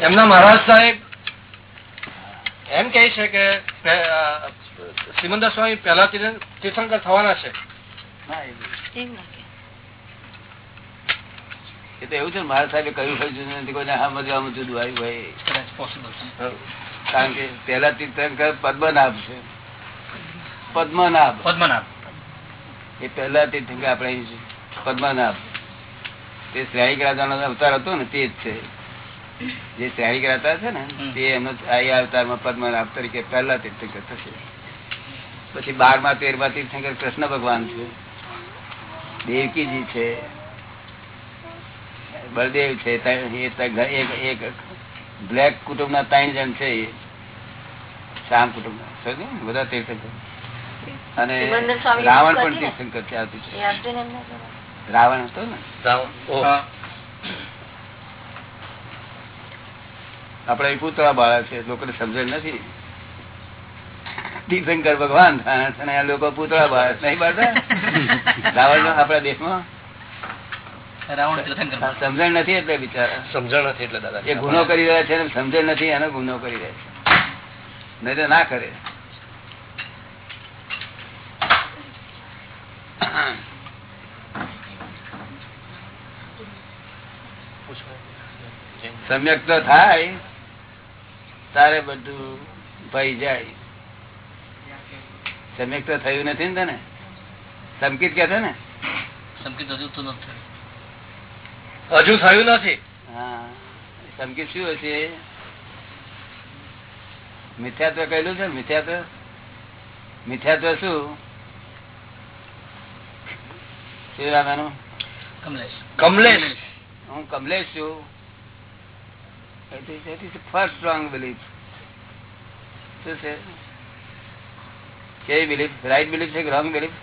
એમના મહારાજ સાહેબ એમ કે છે કે સિમંદર સ્વામી પહેલા તીર્થંકર થવાના છે. એ તો એવું છે મારા સાહેબે કહ્યું હોય નથી કોઈને હા મજા જુદું આવ્યું હોય. કારણ કે પેલા તીર્થંકર પદ્મનાભ છે. પદ્મનાભ. પદ્મનાભ. એ પેલા તીર્થંકર આપણે પદ્મનાભ. તે શ્રેણિક રાજાનો અવતાર હતો ને તે જ છે. જે શ્રેણિક રાજા છે ને તે એમનો આ અવતારમાં પદ્મનાભ તરીકે પહેલા તીર્થંકર થશે. પછી બારમા તેરમા તીર્થંકર કૃષ્ણ ભગવાન છે. દેવકીજી છે. બળદેવ છે. એક બ્લેક કુટુંબ ના ત્રણ જણ છે શામ કુટુંબ બધા તીર્થંકર. અને રાવણ પણ તીર્થંકર છે આવતી છે રાવણ હતો ને? આપડે પૂતળા બાળા છે લોકોને સમજણ નથી. તીર્થંકર ભગવાન અને આ લોકો પૂતળા બાળા નહીં બાળતા રાવણ આપણા દેશમાં? સમજણ નથી એટલે બિચારા. સમજણ નથી એટલે દાદા. એ ગુનો કરી રહ્યા છે સમજણ નથી એનો ગુનો કરી રહ્યા છે. નહીં તો ના કરે. સમ્યક તો થાય તારે બધું ભાઈ જાય. સમ્યક તો થયું નથી ને તને? સંકિત કે ને? સંકિત હજુ તો નથી હજુ થયું નથી? હા સંકિત શું હશે? મિથ્યાત્વ કહેલું છે મિથ્યાત્વ? મિથ્યાત્વ શું? શું રામાનું કમલેશ. કમલેશ. હું કમલેશ છું. ફર્સ્ટ સ્ટ્રોંગ બિલીફ શું છે? કેવી બિલીફ રાઈટ બિલીફ છે કે રોંગ બિલીફ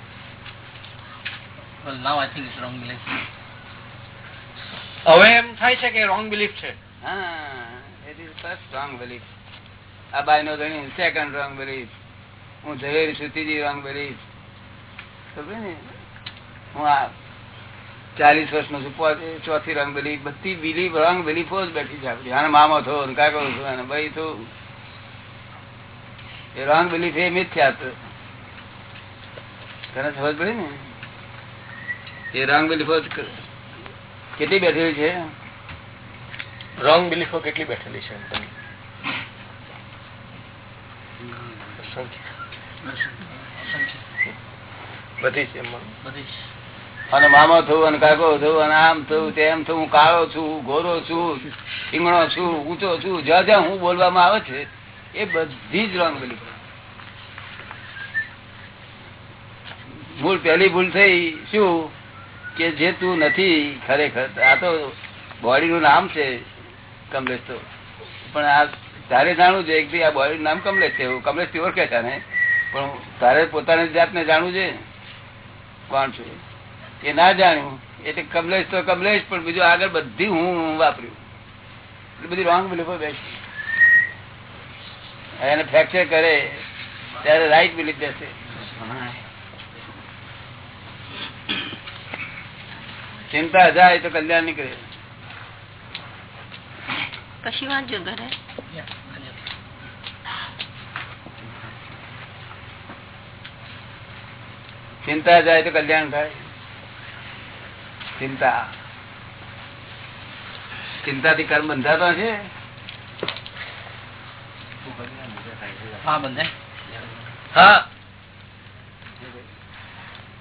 હવે એમ થાય છે કે રોંગ બિલીફ છે. હા ઇટ ફર્સ્ટ રોંગ બિલીફ આ બાય નો ગણી સેકન્ડ રોંગ બિલીફ હું ઝવેરી છું રોંગ બિલીફ ખબર ને? હું આ ચાલીસ વર્ષ નો છું ચોથી રંગ બિલીફ બધી બીલી રંગ બિલીફો જ બેઠી છે આપડી. આને મામો થો કાકો થયો અને ભાઈ થયું એ રંગ બિલીફ એ મિથ્યા તને સમજ પડી ને? એ રોંગ બિલીફો કેટલી બેઠેલી છે? રોંગ બિલીફો કેટલી બેઠેલી છે? બધી છે બધી અને મામા થયું અને કાકો થયું અને આમ થયું તેમ થયું હું કાળો છું, ગોરો છું ઠીંગણો છું, ઊંચો છું, જ્યાં જ્યાં હું બોલવામાં આવે છે, એ બધી જ રોંગ બિલીફ ભૂલ, પહેલી ભૂલ થઈ, શું? કે જે તું નથી, ખરેખર, આ તો બોડી નું નામ છે, કમલેશ તો. પણ આ તારે જાણવું છે કે આ બોડી નામ કમલેશ છે, એવું કમલેશ ઓળખે છે ને પણ તારે પોતાની જાતને જાણવું છે? કોણ છું? એ ના જાણ્યું. એટલે કમલેશ તો કમલેશ પણ બીજું આગળ બધી હું વાપર્યું. એટલે બધી રોંગ બિલીફો બેસી. એને ફ્રેક્ચર કરે ત્યારે રાઈટ બિલીફ બેસે. ચિંતા જાય તો કલ્યાણ નીકળે. કશી વાંચજો ઘરે ચિંતા જાય તો કલ્યાણ થાય. ચિંતા. ચિંતાથી કર્મ બંધાતો છે?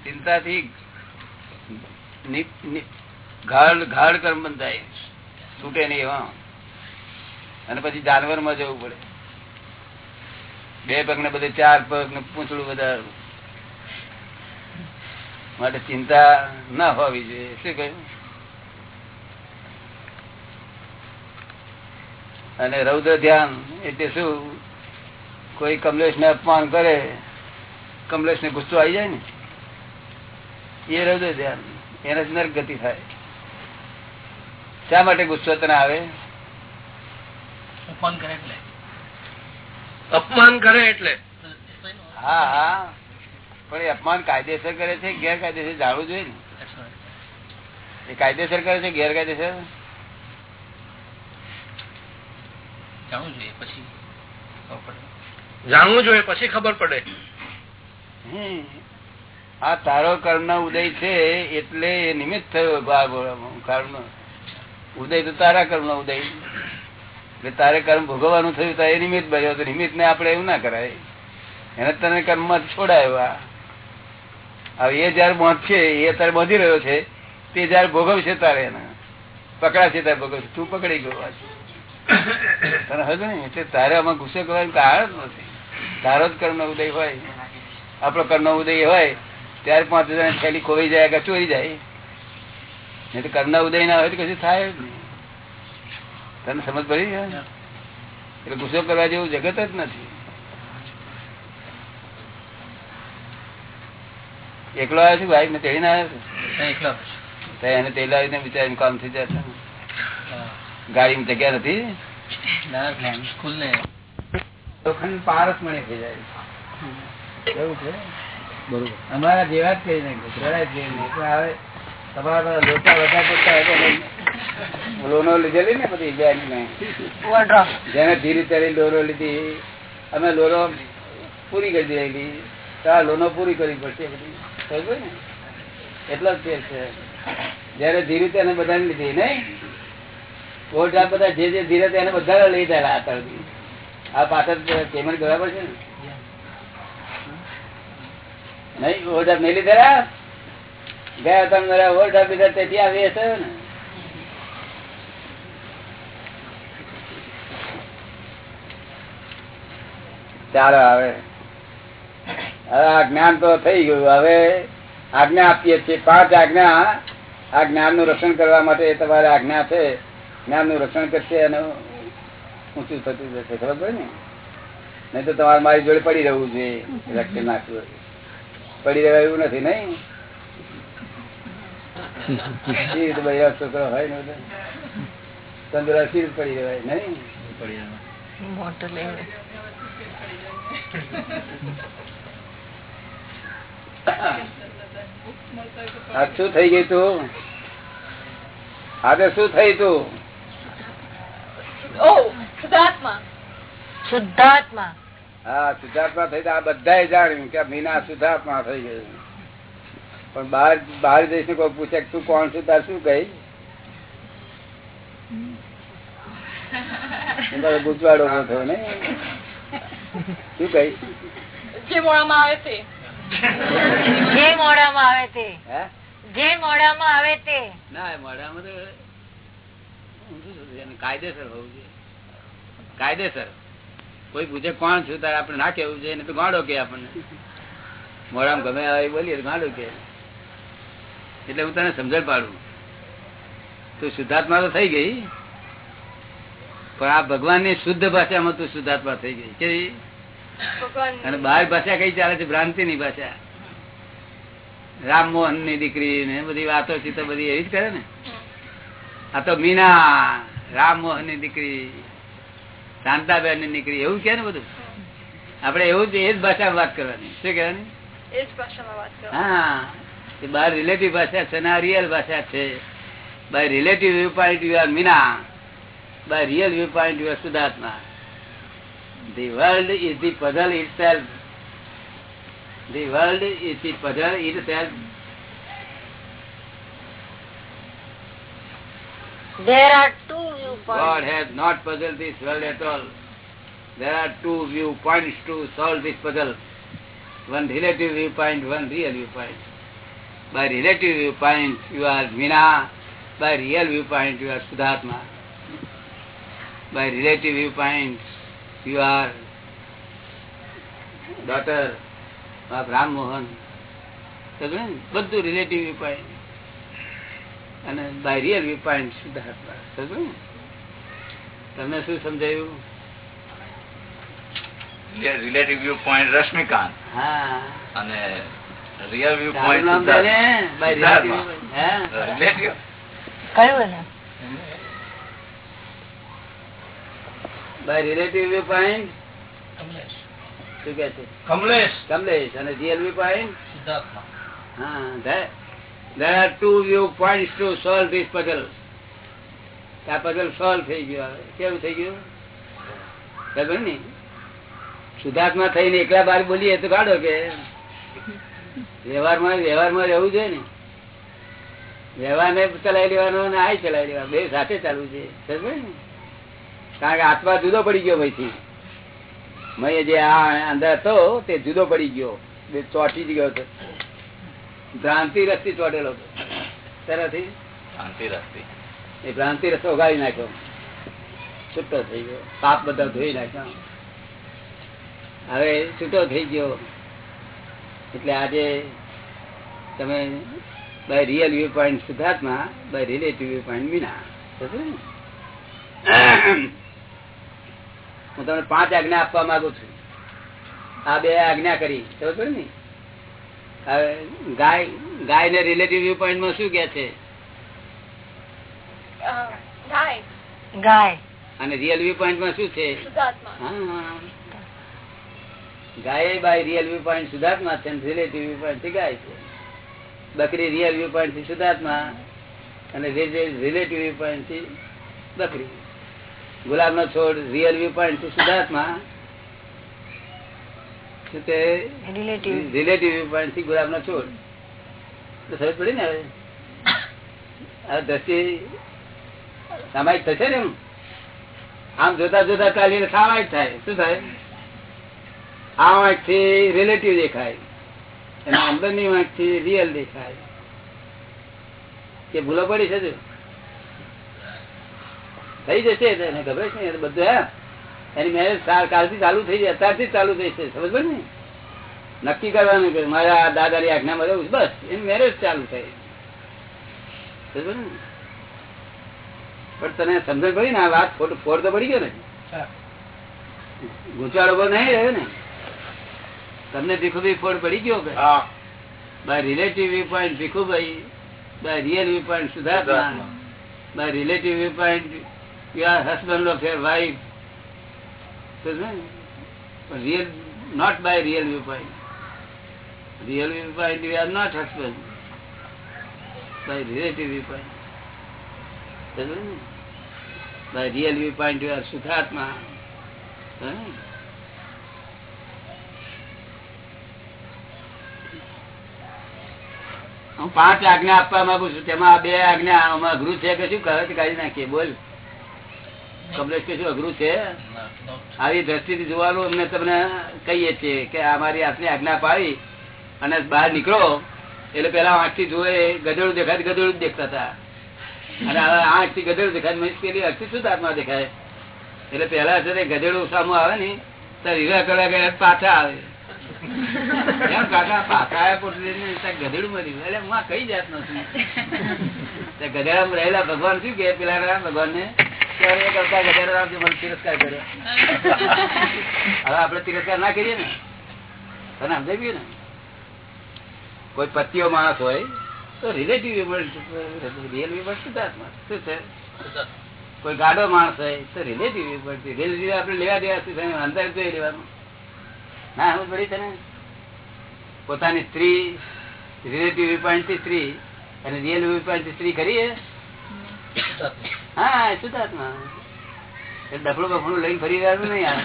ચિંતાથી ગાઢ ગાઢ કર્મ બંધાય. છૂટે નહીં એવા. અને પછી જાનવરમાં જવું પડે. બે પગ ને બધે ચાર પગ ને પૂંછડું બધા માટે ચિંતા ના હોવી જોઈએ. શું કહ્યું? અને રૌદ્ર ધ્યાન એટલે શું? કોઈ કમલેશ ને અપમાન કરે કમલેશ ને ગુસ્સો આવી જાય ને? એ રૌદ્ર ધ્યાન. એનાથી નર્ક ગતિ થાય. શા માટે ગુસ્સો તને આવે? અપમાન કરે એટલે. અપમાન કરે એટલે. હા હા. પણ એ અપમાન કાયદેસર કરે છે ગેરકાયદેસર જાણવું જોઈએ ને. એ કાયદેસર કરે છે ગેરકાયદેસર? જાણવું જોઈએ પછી જાણવું જોઈએ પછી ખબર પડે. હમ. આ તારો કર્મ નો ઉદય છે એટલે એ નિમિત્ત થયો ભાગ કર્મ ઉદય તો તારા કર્મ નો ઉદય. એટલે તારે કર્મ ભોગવવાનું થયું તો એ નિમિત્ત બન્યો તો નિમિત્ત ને આપડે એવું ના કરાય. એને તને કર્મમાં છોડાયો. હવે એ જયારે બાંધશે એ અત્યારે બાંધી રહ્યો છે તે જયારે ભોગવશે તારે એને. પકડાશે તારે ભોગવશે. તું પકડી ગયો. તને હજુ ને એટલે તારે આમાં ગુસ્સો કરવાનું કારણ જ નથી. તારો જ કર્મ ઉદય હોય. આપણો કર્મ ઉદય હોય ત્યારે પાંચ હજાર થેલી ખોવાઈ જાય કે ચોરી જાય. નહીં તો કર્મ ઉદય ના હોય તો કશું થાય જ નહીં. તને સમજ પડી? એટલે ગુસ્સો કરવા જેવું જગત જ નથી. એકલો આવ્યો છું ભાઈ ને તેડી ના આવ્યો છું? એકલા જ. તો એને તેડી લાવીને કામ થઈ જાય ગાડી ગાડીમાં જગ્યા નથી? સ્કૂલ ને લોખંડ પારસ મણે થઈ જાય. એવું છે? બરોબર. અમારા જેવા જ કરી નાખ્યું પ્રરાજ જેવી હવે તમારા બધા લોચા વધારે પડતા હોય તો લોનો લીધેલી ને બધી બેંક ને જેને ધીરે ચડી લોનો લીધી અમે લોનો પૂરી કરી દીધેલી. તો લોનો પૂરી કરવી પડશે બધી એટલો જ ફેર છે. જયારે ધીરે તેને બધાને લીધી, નહીં? વોટ આ બધા જે જે ધીરે તેને બધા લઈ જાય આ તરફ આ પાછળ પેમેન્ટ કરવા પડશે ને? નહીં આપ નહીં લીધેલા? ગયા તમે વોટ આપી દીધા તેથી આવી હશે ને. ચાલો હવે. હવે આ જ્ઞાન તો થઈ ગયું. હવે આજ્ઞા આપીએ છીએ. પાંચ આજ્ઞા. આ જ્ઞાનનું રક્ષણ કરવા માટે તમારે આજ્ઞા છે. જ્ઞાનનું રક્ષણ કરશે અને ઊંચું થતું જશે. ખબર ને? નહીં તો તમારે મારી જોડે પડી રહેવું જોઈએ. રક્ષણ નાખવું પડી રહેવા એવું નથી નહીં? છોકરો હોય ને તંદુરસ્તી પડી રહેવાય નહીં? પડી. શું થઈ ગયું તું? આજે શું થઈ તું? શુદ્ધાત્મા. હા શુદ્ધાત્મા થઈ આ બધાએ જાણ્યું કે મીના શુદ્ધાત્મા થઈ ગયું પણ બહાર બહાર જઈને કોઈ પૂછે તું કોણ છું તાર શું કહી? તમારો ગુજવાડો થયો ને. શું કહી? જે મોડામાં આવે તે જે મોડામાં આવે તે. જે મોડામાં આવે તે. ના મોડામાં તો કાયદેસર હોવું જોઈએ. કાયદેસર. કોઈ પૂછે કોણ છું? તારે આપણે ના કેવું છે તો ગાંડો કે આપણને. મોડામ ગમે આવે એ બોલીએ ગાંડો કે એટલે હું તને સમજણ પાડું. તું શુદ્ધાત્મા તો થઈ ગઈ પણ આ ભગવાનની શુદ્ધ ભાષામાં તું શુદ્ધાત્મા થઈ ગઈ. કેવી? અને બહાર ભાષા કઈ ચાલે છે? ભ્રાંતિ ની ભાષા. રામમોહનની દીકરી ને બધી વાતો છે બધી એવી જ કરે ને? આ તો મીના રામમોહનની દીકરી શાંતાબેનની દીકરી એવું કે ને બધું? આપડે એવું જ એ જ ભાષામાં વાત કરવાની. શું કહેવાની? હા. એ બાર રિલેટિવ ભાષા છે ને આ રિયલ ભાષા છે. By relative viewpoint you are Meena. By real viewpoint you are Shuddhatma the world is the puzzle itself. The world is the puzzle itself. There are two God has not puzzled this world at all. There are two viewpoints to solve this puzzle. One relative viewpoint, one real viewpoint. By relative viewpoint, you are Mina. By real viewpoint, you are Sudhatma. By relative viewpoint, you are daughter of Ram Mohan. બધું relative વ્યૂ અને by real view point Shuddhatma ને? તમને શું સમજાયું? Relative viewpoint Rashmikant. હા. અને real view point નામ હા? Relative viewpoint? કમલેશ. શું કે છે? કમલેશ. કમલેશ. અને રિયલ વ્યૂ પોઈન્ટ હા there are two view points to solve this puzzle. આ પઝલ સોલ્વ થઈ ગયો હવે. કેવું થઈ ગયું? ખબર ને શુદ્ધાત્મા થઈને એકલા બાર બોલીએ તો કાઢો કે. વ્યવહારમાં વ્યવહારમાં રહેવું જોઈએ ને. વ્યવહારને ચલાવી લેવાનો અને આ ચલાવી લેવાનો. બે સાથે ચાલવું છે સમજ્યો ને? કારણ કે આત્મા જુદો પડી ગયો ભાઈથી મય જે આ અંદર હતો તે જુદો પડી ગયો. ચોટી જ ગયો હતો. ભ્રાંતિ રસ્તી ચોટેલો હતો. તેનાથી ભ્રાંતિ રસ્તી. એ ભ્રાંતિ રસ્તો ઉગાડી નાખ્યો. છૂટો થઈ ગયો. પાપ બધા ધોઈ નાખ્યા. હવે છૂટો થઈ ગયો. એટલે આજે તમે by real view point સિદ્ધાર્થમાં by relative view point Meena? હું તમને પાંચ આજ્ઞા આપવા માંગુ છું. આ બે આજ્ઞા કરી ખબર ને? હવે ગાય ગાય ને રિલેટિવ વ્યૂ પોઈન્ટમાં શું કે છે? ગાય. ગાય. અને રિયલ વ્યૂ પોઈન્ટમાં શું છે ગાય બાય રિયલ વ્યૂ પોઈન્ટ શુદ્ધાત્મા છે રિલેટિવ વ્યૂ પોઈન્ટથી ગાય છે. બકરી રિયલ વ્યૂ પોઈન્ટથી સુધાર્થમાં અને રિલેટિવ વ્યૂ પોઈન્ટથી બકરી. ગુલાબ નો છોડ રિયલ વ્યુ પોઈન્ટ તે રિલેટિવ પોઈન્ટથી ગુલાબ નો છોડ. તો સમજ પડી ને હવે? આ દ્રષ્ટિ સામાયિક થશે ને એમ? આમ જોતા જોતા ચાલીને સામાયિક થાય. શું થાય? આ વાંકથી રિલેટિવ દેખાય. અને અંદરની વાંકથી રિયલ દેખાય. કે ભૂલો પડી છે? થઈ જશે એને ખબર છે ને બધું હે એની મેરેજ કાલથી ચાલુ થઈ જાય અત્યારથી ચાલુ થઈ છે સમજ પડી ને? નક્કી કરવાનું કે મારા દાદાની આજ્ઞા મળે બસ એની મેરેજ ચાલુ થઈ સમજ પડી ને? પણ તને સમજણ પડી ને આ વાત ફોડ ફોડ તો પડી ગયો ને? ગૂંચવાડો પર નહીં રહ્યો ને? તમને ભીખુભાઈ ફોડ પડી ગયો કે? By relative view point Bhikhubhai by real view point સુધાર્થમાં by relative view point you are husband of your wife real not by real view point real view point you are not husband by relative view point by real view point you are શુદ્ધાત્મા. હું પાંચ આજ્ઞા આપવા માંગુ છું. તેમાં બે આજ્ઞા ગૃહ અઘરું છે કે શું? કહે કાઢી નાખીએ. બોલ. કમલેશ કે શું અઘરું છે? આવી દ્રષ્ટિથી જોવાનું અમને તમને કહીએ છીએ કે અમારી આટલી આજ્ઞા પાડી અને બહાર નીકળો. એટલે પેલા આંખથી જોયે ગધેડું દેખાય ગધેડું દેખતા હતા. અને હવે આંખથી ગધેડું દેખાય મેં પેલી અક્ષી શું આત્મા દેખાય. એટલે પેલા છે ગધેડું સામું આવે ને ત્યારે હીરા કરવા ગયા પાછા આવે. પાછા ત્યાં ગધેડું મળ્યું એટલે હું કઈ જાત નથી ગધેડા રહેલા ભગવાન શું કે પેલા ભગવાન ને કરતા ગધેડા મને તિરસ્કાર કર્યો. હવે આપડે તિરસ્કાર ના કરીએ ને, તને સમજાવી ને? કોઈ પતિઓ માણસ હોય, તો રિલેટિવ રિયલ વિમર્શ શુદ્ધાત્મા શું છે? કોઈ ગાડો માણસ હોય, તો રિલેટિવ વિવર્સ રિલેટિવ આપણે લેવા દેવા શું? અંદર જોઈ લેવાનું. ના, હું પડી તને? પોતાની સ્ત્રી રિલેટિવ પોઈન્ટથી સ્ત્રી અને રિયલ સ્ત્રી કરીએ હા શુદ્ધાત્મા ડફડું બફડું લઈને ફરી રહ્યું નહીં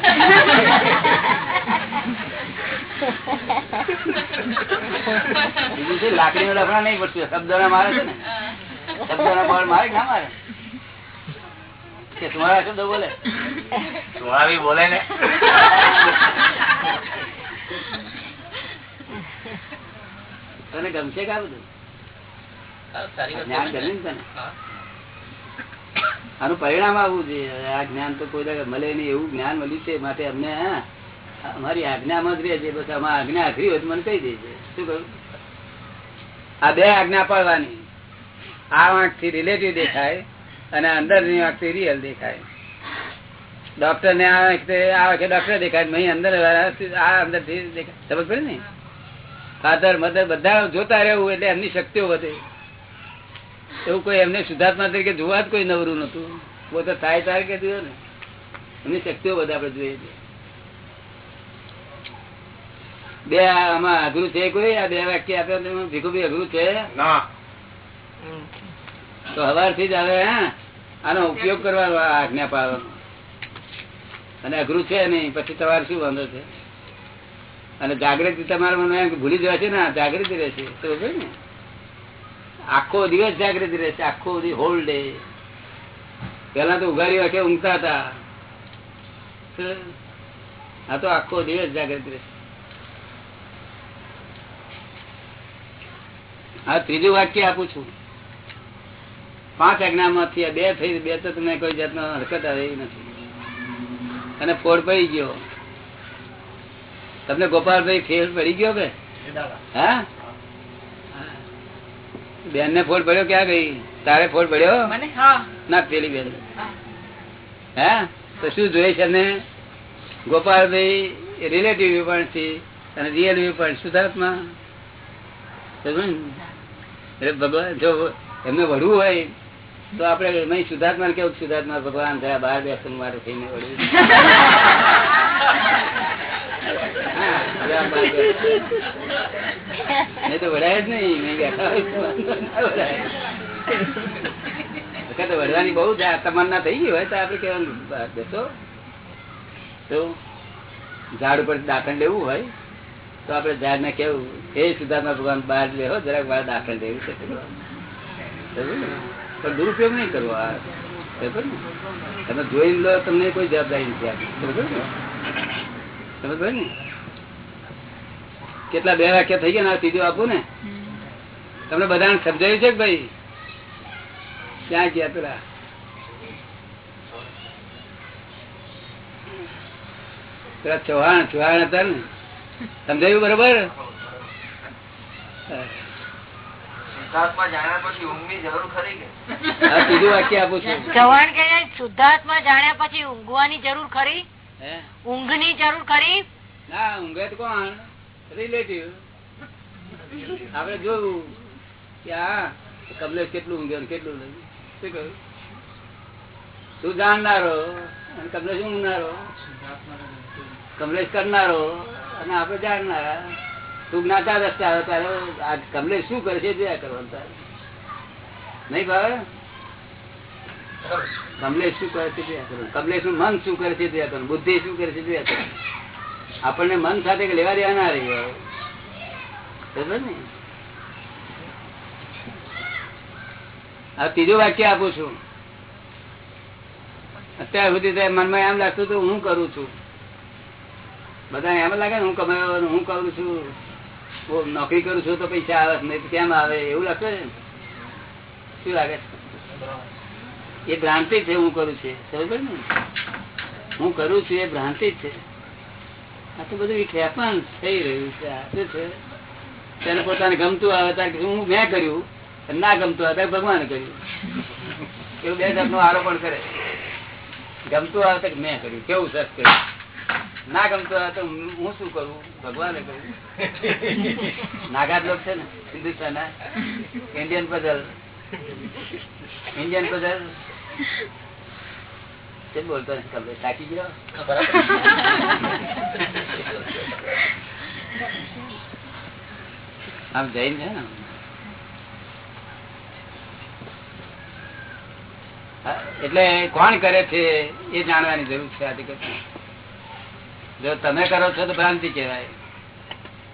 બીજું છે લાકડી નો ડફડા નહીં પડતું શબ્દો ના મારે છે ને. શબ્દો ના બળ મારે ના મારે? કે તમારા શબ્દો બોલે? તમારી બોલે ને. તને ગમશે કા બધું? આનું પરિણામ આવવું જોઈએ આ જ્ઞાન તો કોઈ મળે નહીં એવું જ્ઞાન મળ્યું છે. માટે અમને અમારી આજ્ઞામાં જ રહે છે. બસ આમાં આજ્ઞા આખરી હોય મને કહી દેજે. શું કહ્યું? આ બે આજ્ઞા પાડવાની. આ આંખથી રિલેટિવ દેખાય અને અંદરની આંખથી રિયલ દેખાય ડોક્ટર ને આ આંખે ડોક્ટર દેખાય. અહીં અંદર આ અંદરથી દેખાય. સમજ પડે ને? ફાધર મધર બધા જોતા રહેવું એટલે એમની શક્તિઓ વધે. એવું કોઈ એમને શુદ્ધાત્મા તરીકે જોવા જ કોઈ નવરું નતું પોતે થાય તારે કે જોયો ને. એમની શક્તિઓ બધા આપણે જોઈએ બે આમાં અઘરું છે કોઈ? આ બે વાક્ય આપ્યા તેમાં ભીખુભાઈ અઘરું છે? તો હવારથી જ આવે હા? આનો ઉપયોગ કરવાનો આ આજ્ઞા પાડવાનો અને અઘરું છે નહીં પછી તમારે શું વાંધો છે? અને જાગૃતિ તમારા મને ભૂલી જવા છે ને જાગૃતિ રહેશે. તો ને? આખો દિવસ જાગૃતિ રહેશે આખો હોલ ડે પેલા તો ઉઘાડી વાંખે ઊંઘતા હતા. આ તો આખો દિવસ જાગૃતિ રહેશે. હા ત્રીજું વાક્ય આપું છું. પાંચ આજ્ઞામાંથી આ બે થઈ બે તો તમને કોઈ જાતનો હરકત આવે નથી. અને ફોડ પડી ગયો. તમને ગોપાલભાઈ ફેર પડી ગયો કે? હા? બેન ને ફોડ પડ્યો ક્યાં ગઈ? તારે ફોડ પડ્યો? ના પેલી બેન. હે. તો શું જોઈએ છે ને? ગોપાલભાઈ રિલેટિવ પોઈન્ટથી અને રિયલ વ્યુ પણ એટલે ભગવાન જો એમને વળવું હોય તો આપડે નહીં શુદ્ધાત્મા કેવું શુદ્ધાત્મા ભગવાન થયા બાર બેસન માટે થઈને બેસન. નહીં તો વડાય જ નહીં. નહીં બેઠા હોય તો ના વડાય. વખત વળવાની બહુ તમન્ના થઈ ગઈ હોય તો આપડે કેવાનું બેસો તો ઝાડ ઉપર દાખલ લેવું હોય, તો આપડે ઝાડ ને કેવું એ સુધાર્થના ભગવાન, બહાર લેવો જરાક બહાર દાખલ લેવું છે. પણ દુરુપયોગ નહીં કરવો આ. સમજ્યું ને? તમે જોઈ લો, તમને કોઈ જવાબદારી નથી આપી સમજો ને? સમજ ને? કેટલા બે વાક્યા થઈ ગયા ને ત્રીજું આપું ને. તમને બધાને સમજાયું છે કે ભાઈ? ક્યાં ગયા પેલા? પેલા ચૌહાણ ચૌહાણ હતા ને. સમજાયું બરોબર? શુદ્ધાત્મા જાણ્યા પછી ઊંઘવાની જરૂર ખરી? હે? ઊંઘની જરૂર ખરી? ના ઊંઘે તો કોણ? રિલેટિવ આપડે જોયું કે આ કમલેશ કેટલું ઊંઘે કેટલું શું કહ્યું? તું જાણનારો અને કમલેશ ઊંઘનારો? કમલેશ કરનારો અને આપડે જાણનારા. તું જ્ઞાતા રસ્તે આવે તારે આ કમલેશ શું કરે છે જોયા કરવાનું તારે. નહીં ભાવે? કમલેશ શું કરે છે જોયા કરવાનું. કમલેશનું મન શું કરે છે જોયા કરવાનું. બુદ્ધિ શું કરે છે જોયા કરવાનું. આપણને મન સાથે લેવા દેવા ના રહી ને? ત્રીજું વાક્ય આપું છું. અત્યાર સુધી મનમાં એમ લાગતું હતું, હું કરું છું. બધા એમ લાગે ને, હું કમાવાનું હું કરું છું. નોકરી કરું છું તો પૈસા આવે, નહીં કેમ આવે? એવું લાગશે ને? શું લાગે છે? એ ભ્રાંતિ છે, હું કરું છું. સમજ ને હું કરું છું એ ભ્રાંતિ છે. આ તો બધું ખેપાન થઈ રહ્યું છે. આ છે? તેને પોતાને ગમતું આવે ત્યારે હું મેં કર્યું ના ગમતું આવે ભગવાને કર્યું. એવું બે જાતનો આરોપણ કરે. ગમતું આવે તો મેં કર્યું. કેવું સર કર્યું. ના ગમતું આવે તો હું શું કરું? ભગવાને કર્યું. નાગાદ લોક છે ને, Hindustan Indian puzzle Indian puzzle બોલતો થાકી ગયો? આમ જૈન છે એટલે કોણ કરે છે એ જાણવાની જરૂર છે જો તમે કરો છો તો ભ્રાંતિ કહેવાય.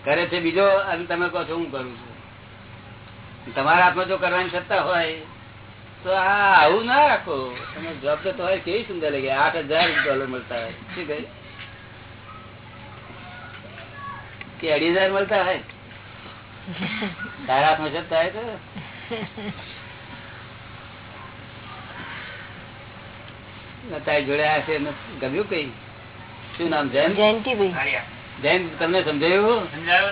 કરે છે બીજો, અને તમે કહો છો હું કરું છું. તમારા હાથમાં જો કરવાની સત્તા હોય, તો આ આવું ના રાખો. તમે જોબ તો હોય કેવી સુંદર લાગે. આઠ હજાર ડોલર મળતા હોય. શું કે અઢી હજાર મળતા હોય? તારા હાથમાં સત્તા હોય તો. તારી જોડે આ છે ગમ્યું કઈ? શું નામ જયંત? જયંતિભાઈ જયંત તમને સમજાયું?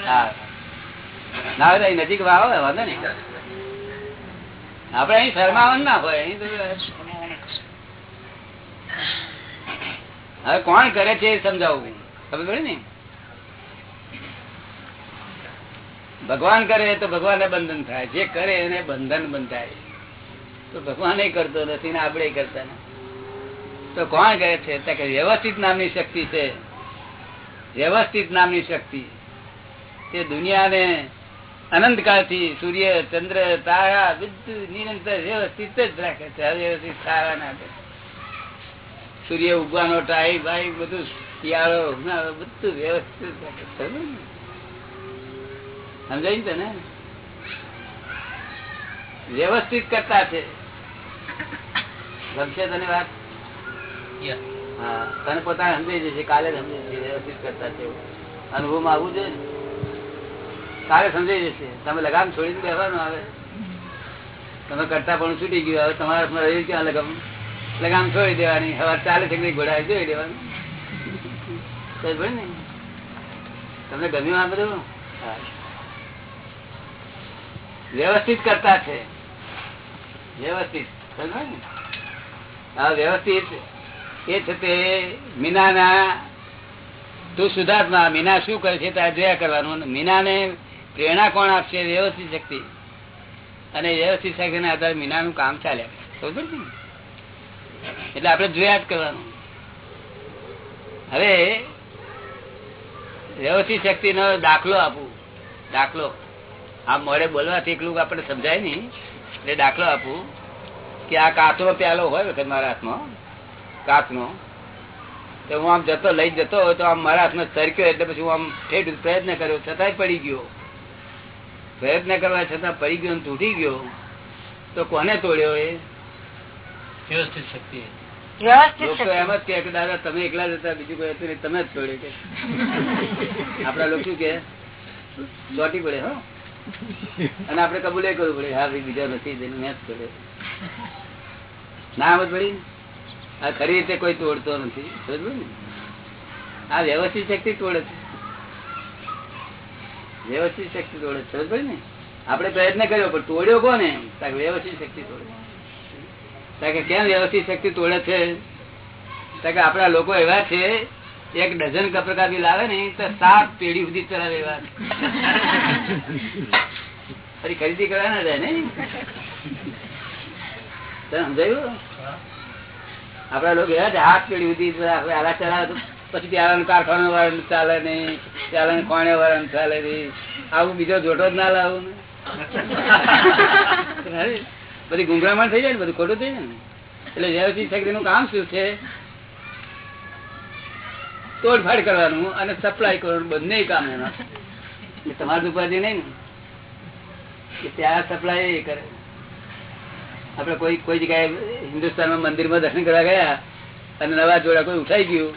હા. ના હોય નજીક આવો ને, વાંધો નહીં. આપડે અહીં શરમાવાનું ના હોય અહીં હવે કોણ કરે છે એ સમજાવવું ખબર પડે ને? ભગવાન કરે તો ભગવાન બંધન થાય. જે કરે એને બંધન બંધાય. તો ભગવાન કરતો નથી ને આપણે કરતા તો કોણ કરે છે? કે વ્યવસ્થિત નામની શક્તિ છે. વ્યવસ્થિત નામની શક્તિ. તે દુનિયાને અનંત કાળથી સૂર્ય, ચંદ્ર, તારા, બધું નિરંતર વ્યવસ્થિત જ રાખે છે. અવ્યવસ્થિત સારા નાખે સૂર્ય ઉગવાનો ટાઈમ ભાઈ, બધું શિયાળો બધું વ્યવસ્થિત રાખે છે. સમજ્યું ને? તને વ્યવસ્થિત કરતા છે. ગમશે તને વાત? હા તને પોતાને સમજાઈ જશે કાલે સમજાઈ જશે વ્યવસ્થિત કરતા છે. અનુભવમાં આવવું જોઈએ કાલે સમજાઈ જશે. તમે લગામ છોડીને બેસવાનું આવે. તમે કરતા પણ છૂટી ગયું હવે તમારા હાથમાં રહ્યું ક્યાં લગામ? લગામ છોડી દેવાની. હવે ચાલે છે ઘોડા જોઈ દેવાનું તમને ગમ્યું આ બધું? હા. વ્યવસ્થિત કરતા છે. વ્યવસ્થિત. સમજો ને? વ્યવસ્થિત એ છે તે મીનાના, તું સુધાર્થમાં મીના શું કરે છે ત્યાં જોયા કરવાનું. મીનાને પ્રેરણા કોણ આપશે? વ્યવસ્થિત શક્તિ. અને વ્યવસ્થિત શક્તિના આધારે મીનાનું કામ ચાલ્યા કરે. ને? એટલે આપણે જોયા જ કરવાનું. હવે વ્યવસ્થિત શક્તિનો દાખલો આપું. દાખલો. આ મોડે બોલવાથી એકલું આપણે સમજાય નહીં. એટલે દાખલો આપું કે આ કાચનો પ્યાલો હોય વખત મારા હાથમાં. કાચનો. તો હું આમ જતો લઈ જતો હોય તો આમ મારા હાથમાં સરક્યો એટલે પછી હું આમ ઠેઠ પ્રયત્ન કર્યો છતાંય પડી ગયો. પ્રયત્ન કરવા છતાં પડી ગયો અને તૂટી ગયો. તો કોને તોડ્યો એ? વ્યવસ્થિત શક્તિ. લોકો એમ જ કહે કે દાદા તમે એકલા જતા બીજું કોઈ હતું નહીં. તમે જ તોડ્યો કે. આપડા લોકો શું કે ચોટી પડે હો. અને આપડે કબૂલે કરવું પડે, હા ભાઈ, બીજા નથી મેં જ પડી આ ખરી રીતે કોઈ તોડતો નથી આ વ્યવસ્થિત શક્તિ તોડે છે. વ્યવસ્થિત શક્તિ તોડે છે સમજ ને? આપણે પ્રયત્ન કર્યો, પણ તોડ્યો કોને? વ્યવસ્થિત શક્તિ તોડે. કારણ કે કેમ વ્યવસ્થિત શક્તિ તોડે છે? તાકે આપણા લોકો એવા છે એક ડઝન કપરકા બી લાવે ને તો સાત પેઢી સુધી ચલાવે વાત. ફરી ખરીદી કરવા ના? જાય ને સમજાયું? આપડા લોકો એવા છે હાથ પેઢી સુધી આલા ચલાવે પછી પ્યાલાનું કારખાનું વાળાનું ચાલે નહીં પ્યાલાનું કોણે વાળાનું ચાલે નહીં આવું બીજો જોટો જ ના લાવું ને. બધી ગુંગળામણ થઈ જાય ને બધું ખોટું થઈ જાય ને. એટલે વ્યવસ્થિત શક્તિ નું કામ શું છે? તોડફાડ કરવાનું અને સપ્લાય કરવાનું, બંને કામ એના તમારી ઉપાધિ નહીં ને. ત્યાં સપ્લાય કરે. આપડે કોઈ કોઈ જગ્યાએ હિન્દુસ્તાનમાં મંદિરમાં દર્શન કરવા ગયા અને નવા જોડા કોઈ ઉઠાઈ ગયું,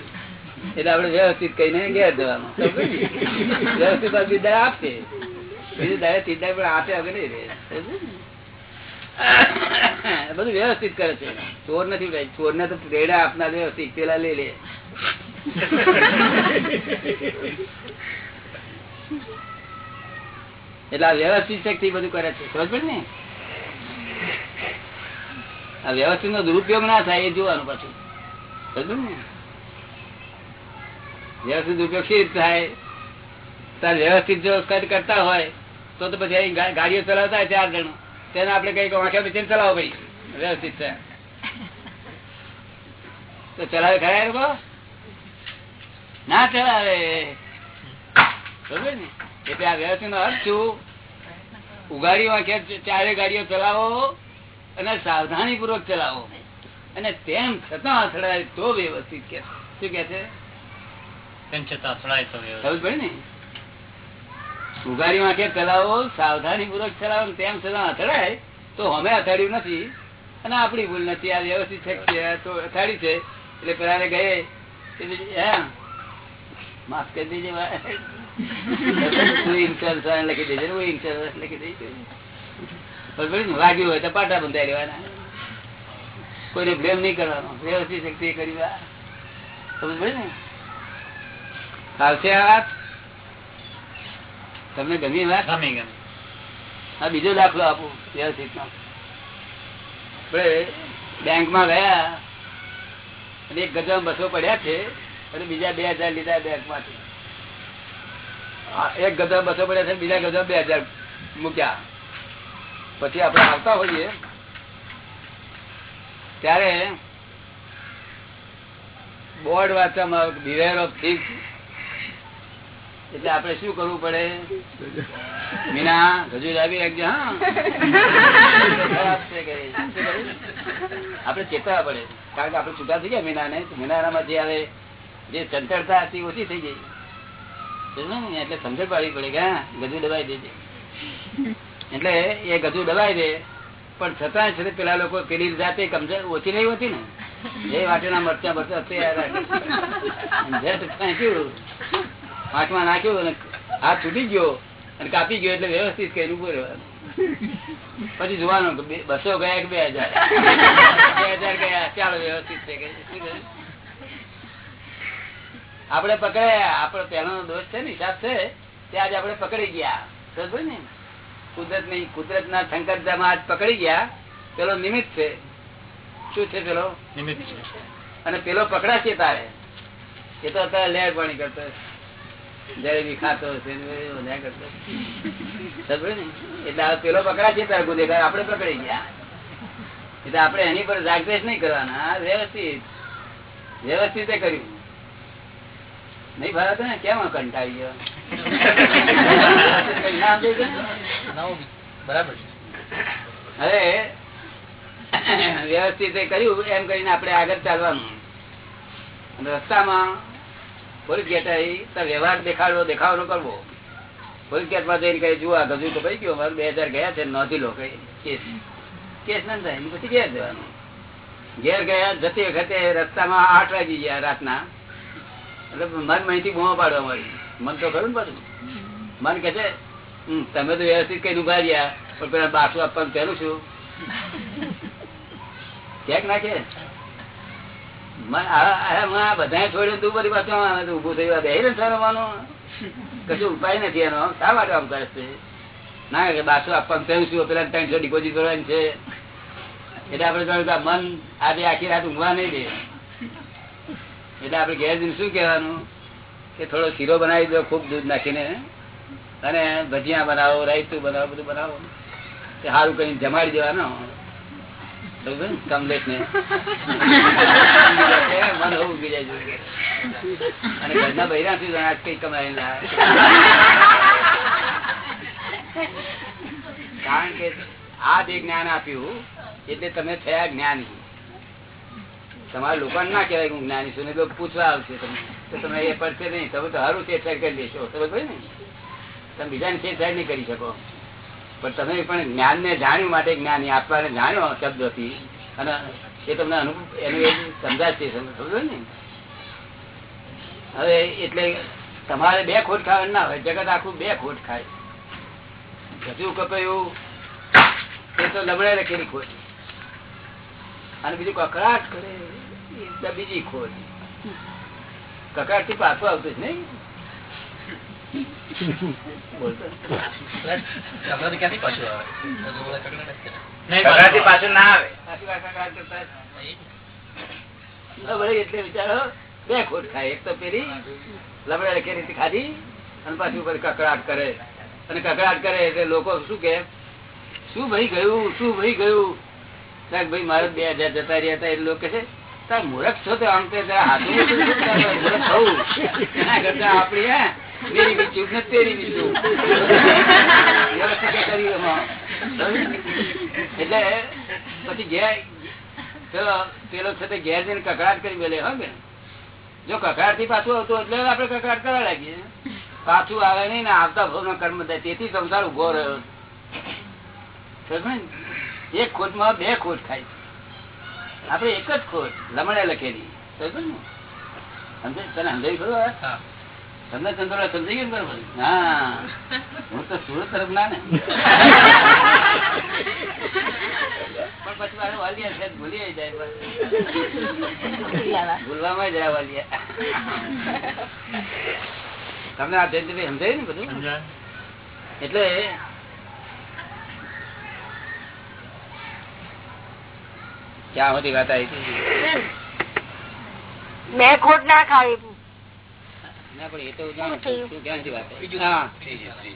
એટલે આપડે વ્યવસ્થિત કહીને ઘેર જવાનું વ્યવસ્થિત આપશે બીજું દાદા તીજા પણ આપે આગળ નહીં રહે. બધું વ્યવસ્થિત કરે છે. ચોર નથી ચોર ને તો પ્રેરણા આપનાર વ્યવસ્થિત, પેલા લઈ લે. એટલે આ વ્યવસ્થિત શક્તિ બધું કરે છે. સમજ પડે ને? આ વ્યવસ્થિત નો દુરુપયોગ ના થાય એ જોવાનું પાછું. સમજ ને? વ્યવસ્થિત દુરુપયોગ કેવી રીતે થાય? તાર વ્યવસ્થિત જો કરતા હોય, તો તો પછી ગાડીઓ ચલાવતા હોય ચાર જણો. તેને આપણે કઈ વાંખ્યા બેસીને ચલાવો ભાઈ. વ્યવસ્થિત છે. તો ચલાવે ખરા લોકો? ના ચલાવે. બરોબર ને એટલે આ વ્યવસ્થિત નો અર્થ શું? ઉગાડી વાંખે ચારે ગાડીઓ ચલાવો અને સાવધાની પૂર્વક ચલાવો. અને તેમ છતાં અથડાય તો વ્યવસ્થિત કે શું કે છે? તેમ છતાં અથડાય તો વ્યવસ્થિત. ખબર પડે માં કે ચલાવો, સાવધાની પૂર્વક ચલાવો તેમ છતાં અથડાય તો અમે અથડ્યું નથી અને આપણી ભૂલ નથી. આ વ્યવસ્થિત છે તો અથાડી છે. એટલે પેલા ગયે માફ કરી દેજે લખી દેજે લખી? વાગ્યું હોય તો પાટા બંધાઈ કોઈને બ્લેમ નહીં કરવાનો. આવશે આ તમને ગમી વાત ગમી ગમે. હા બીજો દાખલો આપો વ્યવસ્થિત બેંકમાં ગયા અને એક ગજામાં બસો પડ્યા છે અને બીજા બે હજાર લીધા બેંકમાંથી એક ગજા બસો પડ્યા છે બીજા ગજા બે હજાર મૂક્યા. પછી આપણે આવતા હોઈએ ત્યારે બોર્ડ વાંચવામાં બિવેર ઓફ થીફ એટલે આપડે શું કરવું પડે? મીના હજુ લાવી રાખજો, હા? આપણે ચેતવા પડે. કારણ કે આપડે છૂટા થઈ ગયા મીના ને મીનારામાં જે આવે, જે ચંચળતા હતી, ઓછી થઈ ગઈ. એટલે સમજણ પાડવી પડે કે ગજુ દબાઈ દેજે એટલે એ ગજુ દબાઈ દે. પણ છતાં છે પેલા લોકો પેલી જાતે કમજોર, ઓછી નહીં હોતી ને? એ વાટેના મરચા મરચા ફેંક્યું હાથમાં નાખ્યું અને હાથ છૂટી ગયો અને કાપી ગયો એટલે વ્યવસ્થિત કર્યું ઉભું પછી જોવાનું બસો ગયા કે બે હજાર? બે હજાર ગયા. ચાલો વ્યવસ્થિત છે આપડે પકડાયા. આપણો પહેલો દોષ છે ને હિસાબ છે તે આજે આપણે પકડી ગયા. સમજો ને કુદરતની કુદરત ના સંકટમાં આજ પકડી ગયા. પેલો નિમિત્ત છે. શું છે પેલો? અને પેલો પકડાશે તારે. એ તો અત્યારે લેર પાણી કરતો જલેબી ખાતો હશે ને એવું બધા કરતો. એટલે આ પેલો પકડાશે તારે ગુનેગાર આપણે પકડી ગયા. એટલે આપડે એની પર જાગૃત નહીં કરવાના. વ્યવસ્થિત. વ્યવસ્થિત કર્યું. નહીં ભરાતો ને? કેમ કંટાળી ગયો? બરાબર હવે વ્યવસ્થિત કર્યું. એમ કરીને આપણે આગળ ચાલવાનું. રસ્તામાં પોલીસ વ્યવહાર દેખાડવો દેખાડો કરવો. પોલીસમાં જઈને કઈ જુઓ ગજુ તો કઈ ગયો મારે બે હજાર ગયા છે નોંધી લો કઈ કેસ. ના થાય પછી ઘેર જવાનું. ઘેર ગયા જતી વખતે રસ્તામાં આઠ વાગી ગયા રાતના. એટલે મન માહિતી બૂમો પાડવા મળી મન તો ખરું ને પાછું. મન કે છે "હમ, તમે તો વ્યવસ્થિત કઈ ઊભા રહ્યા પણ પેલા બાસુ આપવાનું પેલું છું ક્યાંક નાખે. ઉપાય નથી એટલે આપડે મન આજે આખી રાત ઊંઘવા નહીં દે. એટલે આપડે ઘેર શું કહેવાનું? કે થોડો શીરો બનાવી દો, ખૂબ દૂધ નાખીને. અને ભજીયા બનાવો, રાયતું બનાવો, બધું બનાવો. સારું કઈ જમાડી દેવાનો. સમજ્યો ને? મન હોવું બીજા જોડે. અને ઘરના બૈરા શું આજ કઈ કમાઈને લાવે. કારણ કે આ જે જ્ઞાન આપ્યું એટલે તમે થયા જ્ઞાની. તમારા લોકો ના કહેવાય હું જ્ઞાની છું ને લોકો પૂછવા આવશે તમને. તો તમે એ પડશે નહીં. તમે તો સારું છેડછાડ કરી દેશો. સમજ ને? તમે બીજાને છેડછાડ નહીં કરી શકો. પણ તમે પણ જ્ઞાન ને જાણ્યું માટે જ્ઞાની આપવાને જાણ્યો શબ્દોથી. અને એ તમને અનુભવ એનું એ સમજાશે, સમજો ને? હવે એટલે તમારે બે ખોટ ખાવાનું ના હોય, જગત આખું બે ખોટ ખાય. બધું કપાયું એ તો લમડે લખેલી ખોટ. અને બીજું કકડાટ કરે બીજી ખોટ. કકડાટથી પાછું આવતું જ નહીં. બે ખોટ ખાય. એક તો પેલી લમડે લખેલી રીતે ખાધી અને પાછી ઉપર કકડાટ કરે. અને કકડાટ કરે એટલે લોકો શું કે, શું ભાઈ ગયું? શું ભાઈ ગયું? ભાઈ, મારે બે હજાર જતા રહ્યા હતા. એ લોકો છે મૂર્ખ છો તો આમ તો હાથું મૂર્ખ મેરી બી ચૂપ ને તેરી બી ચૂપ. કરી એટલે પછી ઘેર પેલો પેલો છે તે ઘેર જઈને કકડાટ કરી મેલે હો બેન. જો કકડાટથી પાછું આવતું એટલે આપડે કકડાટ કરવા લાગીએ. પાછું આવે નહીં ને આવતા ભાવનો કર્મ થાય તેથી સંસાર ઊભો રહ્યો. એક ખોટમાં બે ખોટ ખાય આપડે એક જ ખોટ લમણે લખેલી. સમજે તને સમજાવી ખરું હા. તમને ચંદ્ર સમજાઈ ગયું બરોબર હા. હું તો સુરત તરફ ના ને. પણ પછી મારે વાલિયા છે ભૂલી જાય ભૂલવામાં જરા વાલિયા. તમને આ જયંતિભાઈ સમજાય ને બધું? એટલે ક્યાં સુધી વાત આવી? હતી? મેં ખોટ ના ખાવી.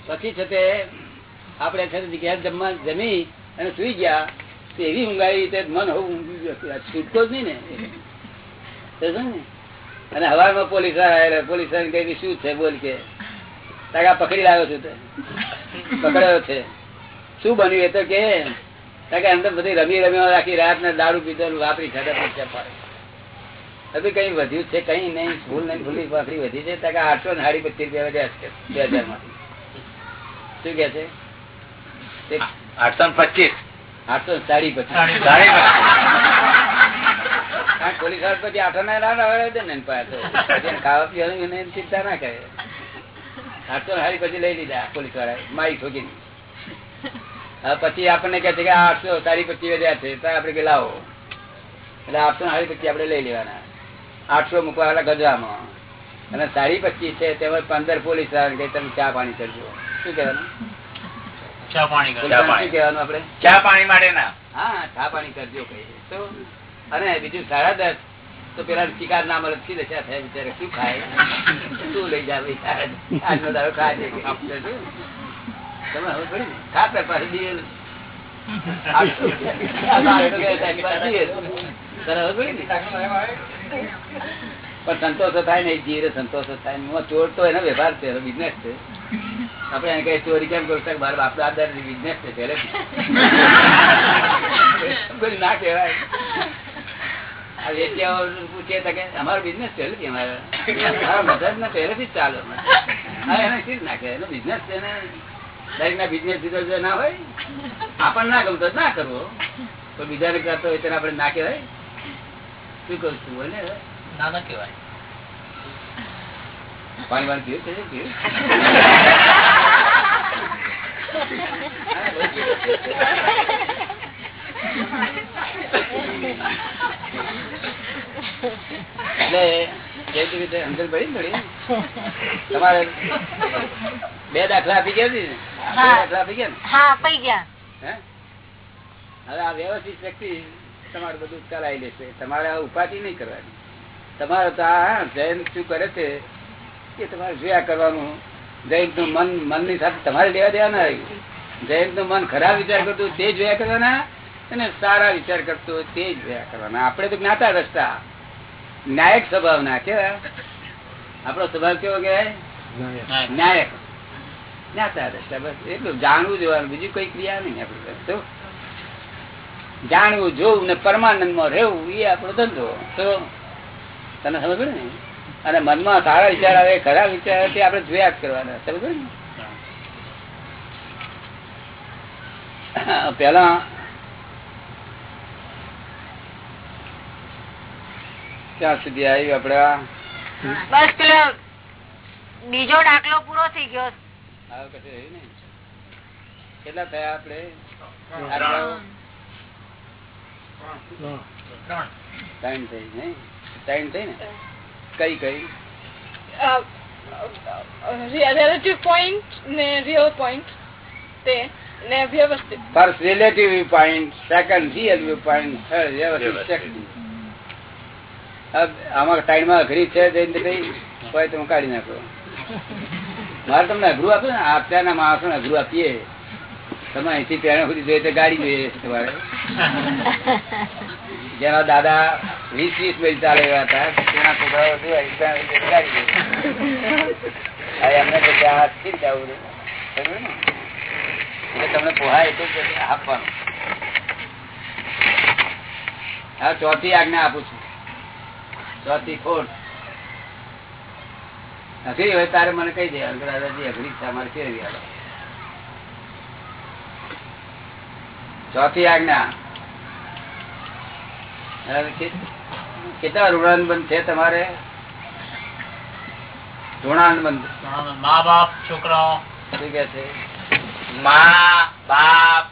પછી છે તે આપડે છે ઘેર જમવા જમી અને સુઈ ગયા એવી ઊંઘ તે મન છૂટકો જ નહીં ને. અને હવારમાં પોલીસવાળા પોલીસ શું છે બોલ કે. તાકે પકડી લાવ્યો છું તે. પકડાયો છે. શું બન્યું એ તો કે. તાકે અંદર બધી રમી રમી રાખી રાત ને દારૂ પીધો વાપરી ખાધા પૈસા પાડે હવે કઈ વધ્યું છે કઈ નહીં ભૂલ નહીં ભૂલી પાકડી વધી છે. ત્યાં આઠસો ને સાડી પચીસ રૂપિયા વધ્યા છે બે હજારમાં શું કે છે? આઠસો પચીસ. આઠસો સાડી પચીસ. પોલીસવાળા પછી આઠો ના પાસે. પછી. એને ખાવા પીવાનું એને ચિંતા ના કરે. આઠસો ને સાડી પછી લઈ લીધા પોલીસવાળા મારી ઠોકી હવે પછી આપણને કે છે કે આઠસો સાડી પચીસ વધ્યા છે તો આપડે કે લાવો. એટલે આઠસો ને સાડી પચીસ આપડે લઈ લેવાના. આઠસો મૂકવાના ગજરામાં. અને સાડી પચીસ છે તેમાં પંદર પોલીસ તમે ચા પાણી કરજો. શું કહેવાનું? ચા પાણી શું કહેવાનું આપડે ચા પાણી માટે ના. હા ચા પાણી કરજો કહીએ તો અને બીજું સાડા દસ તો પેલા શિકાર ના મળે દશા થાય બિચારે શું ખાય? શું લઈ જાય આજનો ખાય શું? તમે હવે પડી ને પાસે પણ સંતોષ થાય ને જીરે સંતોષ થાય ને ચોર તો એનો વ્યવહાર છે બિઝનેસ છે. આપડે એને કઈ ચોરી કેમ કરું છું? મારા બાપ દાદા બિઝનેસ છે પહેલે ના કહેવાય. આ વેચ્યાઓ પૂછે તો કે, અમારો બિઝનેસ પહેલેથી અમારે. મધર પહેલેથી જ ચાલે. હા, એને જ એનો બિઝનેસ છે ને દરેક ના બિઝનેસ જો ના હોય આપણને ના ગમતો ના કરવો પણ બીજાને કરતો હોય તેને આપણે ના કહેવાય. શું કરું છું બોલે હવે. ના ના કહેવાય. પાણી પાણી પીવું છે પીવું એટલે ને? તમારે બે દાખલા આપી ગયા ને? દાખલા આપી ગયા ને? હવે આ વ્યવસ્થિત વ્યક્તિ તમારે બધું કરાવી લેશે. તમારે આ ઉપાધિ નહીં કરવાની. તમારે તો આ જૈન શું કરે છે કે તમારે જોયા કરવાનું. જૈનનું મન મનની સાથે તમારે લેવા દેવા ના જૈનનું મન ખરાબ વિચાર કરતું તે જોયા કરવાના અને સારા વિચાર કરતો હોય તે જ જોયા કરવાના. આપણે તો જ્ઞાતા રસ્તા ન્યાયક સ્વભાવના કેવા? આપણો સ્વભાવ કેવો કેવાય ન્યાયક. જ્ઞાતા રસ્તા બસ એટલું. જાણવું જોવાનું બીજું કઈ ક્રિયા નહીં આપડે. જાણવું જોવું ને પરમાનંદમાં રહેવું એ આપણો ધંધો. તો? તને સમજ પડે ને? અને મનમાં સારા વિચાર આવે ખરા વિચાર આવે તે આપણે જોયા જ કરવાના. સમજ પડે ને? પેલા ક્યાં સુધી આવી આપડે. બસ પેલો બીજો દાખલો પૂરો થઈ ગયો. કેટલા થયા આપડે ત્રણ. થઈ નહીં? ત્રણ થઈ ને? કઈ કઈ? રિલેટિવ પોઈન્ટ ને રિયલ પોઈન્ટ તે ને વ્યવસ્થિત. First relative point second real view point third વ્યવસ્થિત. સેકન્ડ આમાં ટાઈમમાં અઘરી છે તમે કાઢી નાખો. મારે તમને અઘરું આપ્યું ને અત્યારના માણસો ને અઘરું આપીએ. તમે અહીંથી પેણા સુધી જોઈએ ગાડી જોઈએ તમારે. જેના દાદા વીસ વીસ મિલ ચાલે એવા હતા, તેના છોકરાઓ ગાડી એમને તો જવું? એટલે તમને પોહાય એટલું આપવાનું. હા, ચોથી આજ્ઞા આપું છું. ચોથી ખોટ અઘરી હોય તારે મને કહી દે દાદાજી અઘરી તમારે કેવી ચોથી આજ્ઞા. કેટલા ઋણાનુબંધ છે તમારે? ઋણાનુબંધ મા બાપ છોકરાઓ. શું કે છે? મા બાપ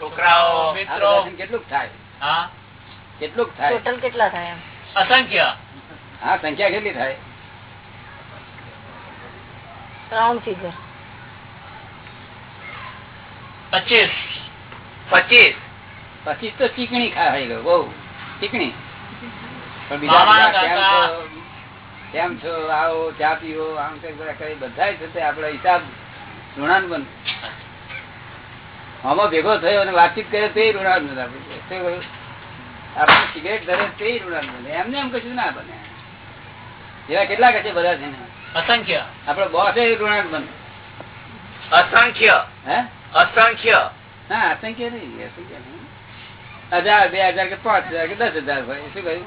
છોકરાઓ. મિત્રો કેટલું થાય. કેટલું થાય. ટોટલ કેટલા થાય અસંખ્ય. હા સંખ્યા કેટલી થાય? રાઉન્ડ ફિગર પચીસ. પચીસ. પછી તો ચીકણી ખાઈ ગયો. બહુ. ચીકણી. પણ બીજા કેમ છો? આવો ચા પીવો આમ તેમ બધા બધા છે આપડે હિસાબ ઋણાન બંધ આમાં ભેગો થયો અને વાતચીત કરે તે ઋણાન બને. આપણે આપણે સિગરેટ ધરે તે ઋણાન બને. એમને એમ કશું ના બને. એવા કેટલા છે બધા છે અસંખ્ય. આપડે બોસ એ ઋણાંક બંધ. અસંખ્ય. હે? અસંખ્ય. હા અસંખ્ય નહીં અસંખ્ય નહીં. હજાર બે હજાર કે પાંચ હજાર કે દસ હજાર હોય શું કહ્યું?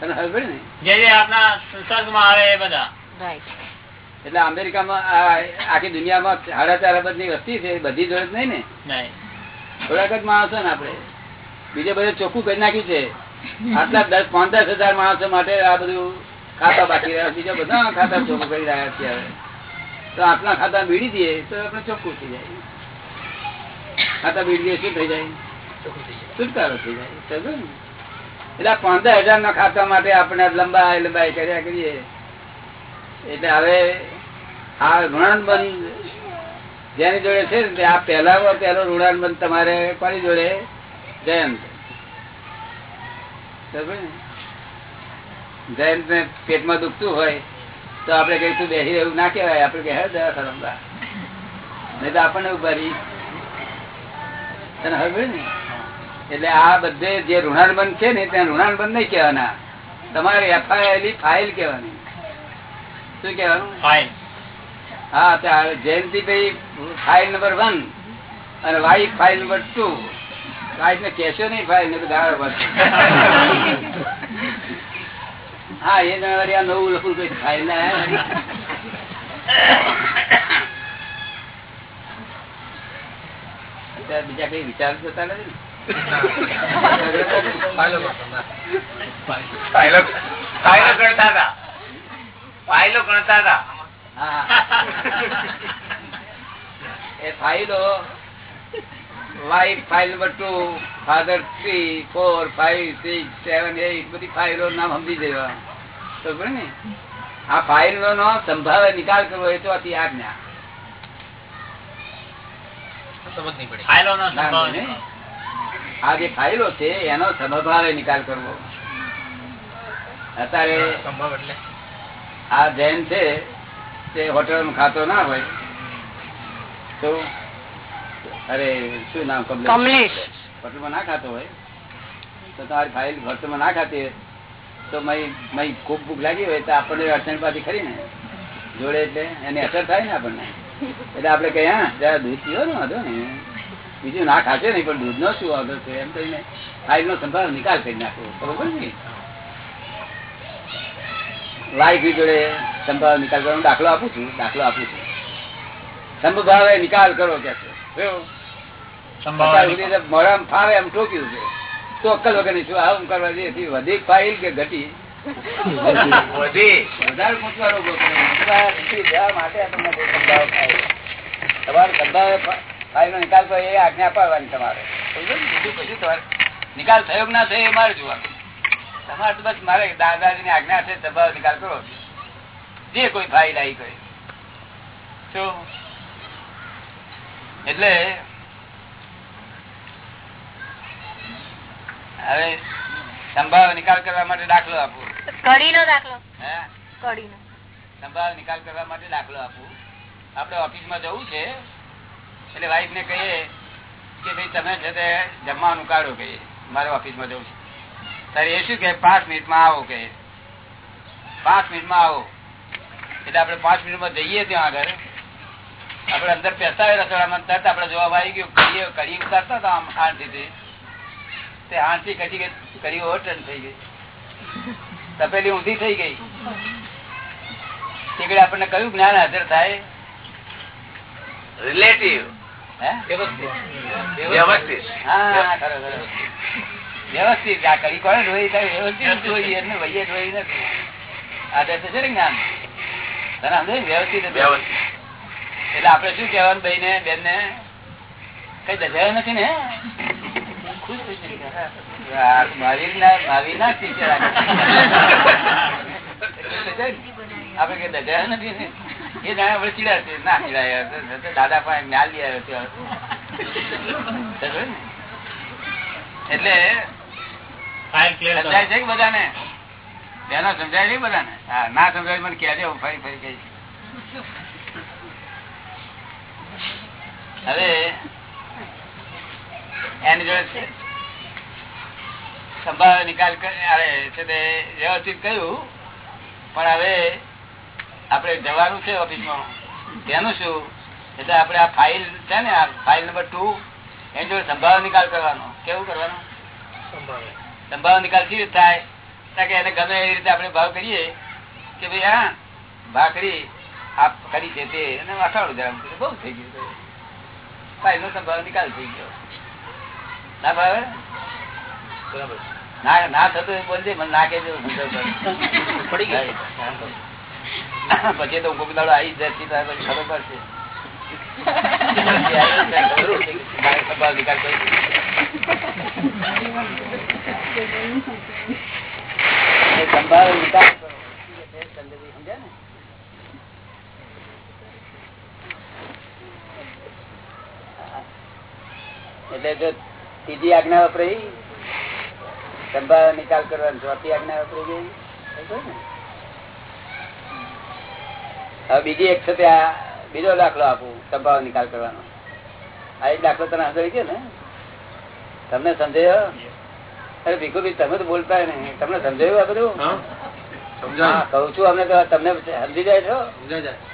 તને ખબર ને? જે જે આપના સંસર્ગમાં આવે એ બધા. એટલે અમેરિકામાં આખી દુનિયામાં સાડા ચાર અબજની વસ્તી છે બધી જોડે નહીં ને? થોડાક જ માણસો ને આપડે બીજે બધે ચોખ્ખું કરી નાખ્યું છે. આટલા દસ પાંચ દસ હજાર માણસો માટે આ બધું ખાતા બાકી રહ્યા બીજા બધા ખાતા ચોખ્ખું કરી રહ્યા છે તો આપણા ખાતા બીડી દઈએ તો આપણે ચોખ્ખું થઈ જાય. ખાતા બીડી દઈએ શું થઈ જાય? છુટકારો થઈ જાય. સમજો ને? એટલે પંદર હજાર ના ખાતા માટે આપણે લંબાઈ લંબાઈ કર્યા કરીએ. એટલે હવે આ ઋણાનુબંધ જેની જોડે છે ને આ પહેલા પહેલો ઋણાનુબંધ તમારે કોની જોડે? જયંત. સમજ ને? જયંત ને પેટમાં દુખતું હોય તો આપડે કઈ તું બેસી એવું ના કહેવાય આપડે કે હે દયા ખરમદા નહીં તો આપણને ઉભારી તને હવે ને? એટલે આ બધે જે ઋણાનુબંધ છે ને ત્યાં ઋણાનુબંધ નહીં કહેવાના. તમારે એફઆઈઆર ફાઇલ કહેવાની. શું કહેવાનું? ફાઇલ. હા ત્યાં જયંતિભાઈ ફાઇલ નંબર વન અને wife file number two. Wife ને કેશો નહીં ફાઇલ ને પડશે. હા એ જણાવરી આ નવું લખું કઈ ફાઇલ ના બીજા કઈ વિચાર જતા નથી ફાઇલો ગણતા હતા. એ ફાઇલો. Life file number two father three four five six seven eight બધી ફાઇલો નામ સમજી જવા ને. આ ફાઇલ નો સંભાવે નિકાલ કરવો એ તો અતિ આજ્ઞા. આ જે ફાઇલો છે એનો સમભાવે નિકાલ કરવો. અત્યારે આ જૈન છે તે હોટેલ ખાતો ના હોય. તો અરે શું નામ કમલેશ? કમલેશ. હોટલમાં ના ખાતો હોય? તો તમારી ફાઇલ હોટલમાં ના ખાતી હોય. તો મય ખૂબ ભૂખ લાગી હોય તો આપણને અડચણ પાછી ખરી ને. જોડે એટલે એની અસર થાય ને આપણને. એટલે આપડે કહીએ હા જરા દૂધ પીવો ને વાંધો ને બીજું ના ખાશે નહીં પણ દૂધ નો શું વાંધો છે? એમ કહીને ફાઇલ નો સંભાળ નિકાલ કરી નાખવો બરોબર ને? લાઈફ જોડે સંભાવ નિકાલ કરવાનો દાખલો આપું છું દાખલો આપું છું. સંભાવે નિકાલ કરો કે? સંભાવ મોઢામાં ફાવે એમ ટોક્યું છે. તો અક્કલ વગર નહીં શું આવું કરવા જઈએ વધી ફાઇલ કે ઘટી? વધારે પૂછવાનો. તમારે ફાઇલ નો નિકાલ કરો એ આજ્ઞા પાડવાની તમારે. બીજું કશું તમારે? નિકાલ થયો ના થયો એ મારે જોવાનું. તમારે તો બસ મારે દાદાજી ની આજ્ઞા છે સંભાવ નિકાલ કરો. જે કોઈ ફાઇલ આવી શું? એટલે હવે સંભાવ નિકાલ કરવા માટે દાખલો આપું. કડી નો દાખલો સંભાવ નિકાલ કરવા માટે દાખલો આપું. આપણે ઓફિસમાં જવું છે એટલે વાઈફ ને કહીએ કે ભાઈ તમે છે તે જમવાનું કાઢો કહીએ મારે ઓફિસમાં જવું છે. ત્યારે એ શું કે પાંચ મિનિટમાં આવો કે પાંચ મિનિટમાં આવો. એટલે આપણે પાંચ મિનિટમાં જઈએ ત્યાં આગળ. આપણે અંદર પેસાવે રસોડામાં તરત આપણે જોવા આવી ગયો. કડી કડી ઉતારતા હતા આમ હાણથી તે હાણથી કડી ગઈ કરી ઓવરટર્ન થઈ ગઈ. તપેલી ઊંધી થઈ ગઈ. તે આપણને કયું જ્ઞાન હાજર થાય? રિલેટિવ વ્યવસ્થિત. આ કરી કોને જોઈ વ્યવસ્થિત ધોઈ? એમને વહીએ જોઈ નથી. આદર છે ને જ્ઞાન? તને સમજે? વ્યવસ્થિત એટલે આપડે શું કહેવાનું ભાઈ ને બેન ને કઈ દજાયો નથી ને ખુશ થઈ જશે. આ મહાવીર ના મહાવીર ના શિષ્ય રાખે. આપડે કઈ દજાયો નથી ને? એ જાણે આપણે ચીડાશે ના ચીડાય દાદા પાસે જ્ઞાન લઈ આવ્યો ત્યાં. સમજ્યો ને? એટલે સમજાય છે બધાને? બેનો સમજાય નહીં બધાને? હા ના સમજાય મને કહેજે હું ફરી ફરી કઈ હવે એની જોડે સંભાળ નિકાલ કરી- અરે છે તે વ્યવસ્થિત કહ્યું પણ હવે આપણે જવાનું છે ઓફિસમાં. તેનું શું? એટલે આપણે આ ફાઇલ છે ને આ ફાઇલ નંબર ટુ એની જોડે સંભાવ નિકાલ કરવાનો. કેવું કરવાનું? સંભાવ નિકાલ કેવી રીતે થાય? કે એને ગમે એ રીતે આપણે ભાવ કરીએ કે ભાઈ હા ભાખરી આપ કરી છે તે. અને અઠાણું જરા બહુ થઈ ગયું ફાઇલ નો સંભાવ નિકાલ થઈ ગયો. ના ભાવે? ના ના થતું બોલજે, મને ના કહેજો પડી ગઈ પછી તો કોક દાડો આવી જતી ખબર પડશે. ને? એટલે જો ત્રીજી આજ્ઞા વપરાઈ સંભાવ નિકાલ કરવાનો ચોથી આજ્ઞા વાપરી ગઈ હવે બીજી એક છે ત્યાં બીજો દાખલો આપું સંભાવ નિકાલ કરવાનો. આ એક દાખલો તને સમજાવી ગયો ને? તમને સમજાયો અરે ભીખુભાઈ તમે તો બોલતા નહીં. તમને સમજાયું આ બધું? કહું છું અમને તમને સમજી જાય છો?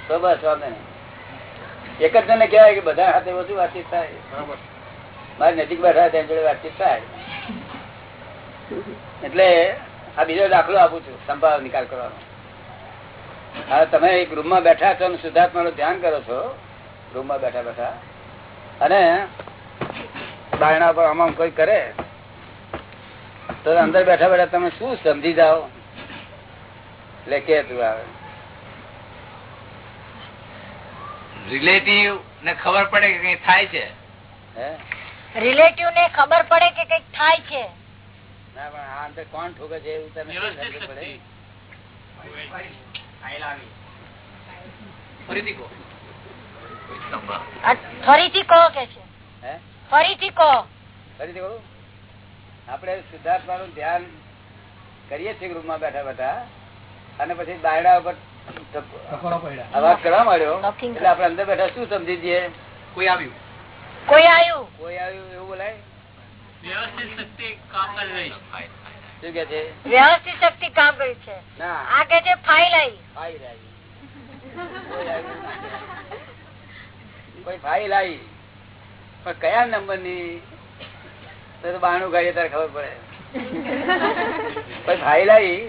તો બસ વાંધો નહીં. એક જ તને કહેવાય કે બધા સાથે વધુ વાતચીત થાય. મારી નજીક બેઠા ત્યાં જોડે વાતચીત થાય. એટલે આ બીજો દાખલો આપું છું સંભાવ નિકાલ કરવાનો. હવે તમે એક રૂમમાં બેઠા છો શુદ્ધાત્મા નું ધ્યાન કરો છો રૂમમાં બેઠા બેઠા. અને બાયણા પર આમ આમ કોઈ કરે તો અંદર બેઠા બેઠા તમે શું સમજી જાઓ? એટલે કે તું આવે. રિલેટિવ ને ખબર પડે કે કઈ થાય છે? હે? રિલેટિવ ને ખબર પડે કે કંઈક થાય છે? ના પણ આ અંદર કોણ ઠોકે છે એવું તને શું સમજ પડે. ફરીથી કહો. કે છે. ફરીથી કહો. ફરીથી કહું? આપણે શુદ્ધાત્મા નું ધ્યાન કરીએ છીએ રૂમમાં બેઠા બેઠા અને પછી બાયડા ઉપર અવાજ કરવા માંડ્યો. એટલે આપડે અંદર બેઠા શું સમજી જઈએ? કોઈ આવ્યું? કોઈ આવ્યું? કોઈ આવ્યું એવું બોલાય? વ્યવસ્થિત શક્તિ કામ કરી રહી છે. શું કે છે? વ્યવસ્થિત શક્તિ કામ કર્યું છે. આ કે છે ફાઇલ આવી. ફાઇલ આવી. કોઈ ફાઇલ આવી. પણ કયા નંબરની તો બાણું ગાડીએ તારે ખબર પડે. કોઈ ફાઇલ આવી?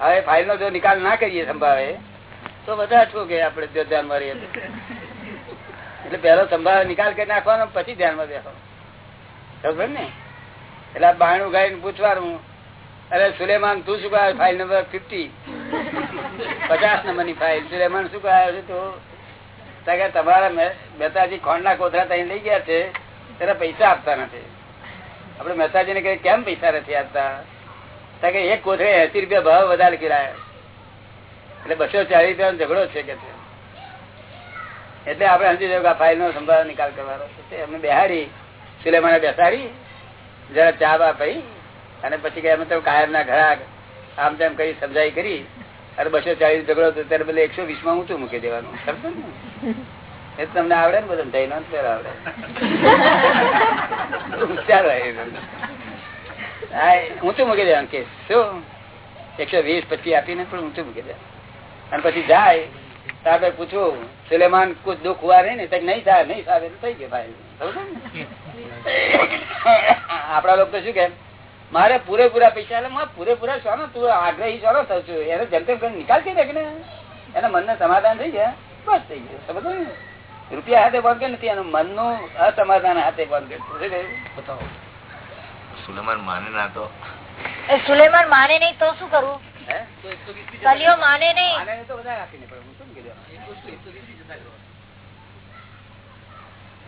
હવે ફાઇલ નો જો નિકાલ ના કરીએ સંભાવે તો બધા છો કે આપણે ધ્યાનમાં ધ્યાન મારીએ એટલે પેલો સંભાવે નિકાલ કરી નાખવાનો પછી ધ્યાનમાં બેસો ખબર ને? એટલે બાણું ગાઈને પૂછવાનું, અરે સુલેમાન, તું શું કહે ફાઇલ નંબર ફિફ્ટી પચાસ નંબરની ફાઇલ સુલેમાન શું કહે છે તો? તમારા મહેતાજી ખોંડના કોથરા ત્યાં લઈ ગયા છે, ત્યારે પૈસા આપતા નથી. આપડે મહેતાજી ને કેમ પૈસા નથી આપતા? કે, એક કોથળે એસી રૂપિયા ભાવ વધારે કિરાય. એટલે બસો ચાલીસ રૂપિયા ઝઘડો છે કે એટલે આપણે સમજી જવું કે ફાઇલ નો સંભાળ નિકાલ કરવાનો અમે બેહાડી સુલેમાને બેસાડી, જરા ચા બા પી, અને પછી અમે તો કાયમ ના ઘરાક, આમ તેમ કરી સમજાઈ કરી, અને બસો ચાલીસ ઝઘડો ત્યારે બદલે એકસો વીસમાં ઊંચું મૂકી દેવાનું. સમજો ને? એ તમને આવડે ને બધું જઈને આવડે. ઊંચું મૂકી દેવાનું કે શું? એકસો વીસ પછી આપીને પણ ઊંચું મૂકી દે અને પછી જાય, તો આપણે પૂછવું સુલેમાન કુછ દુઃખ હુઆ રહે ને નહીં થાય નહીં થાય થઈ ગયું ભાઈ. સમજો ને? આપડા લોકો શું કે મારે પૂરેપૂરા પૈસા એટલે મારે પૂરેપૂરા શાનો તું આગ્રહી શાનો છું. એને જેમ તેમ નિકાલ થઈ ને એના મનને સમાધાન થઈ ગયા બસ થઈ ગયું. સમજો ને? રૂપિયા હાથે બંધ નથી એનું મનનું અસમાધાન હાથે બંધ કર્યું બતાવો. સુલેમાન માને ના તો. એ સુલેમાન માને નહીં તો શું કરવું કલિયો માને નહીં. તો બધા રાખીને પડે હું શું કીધું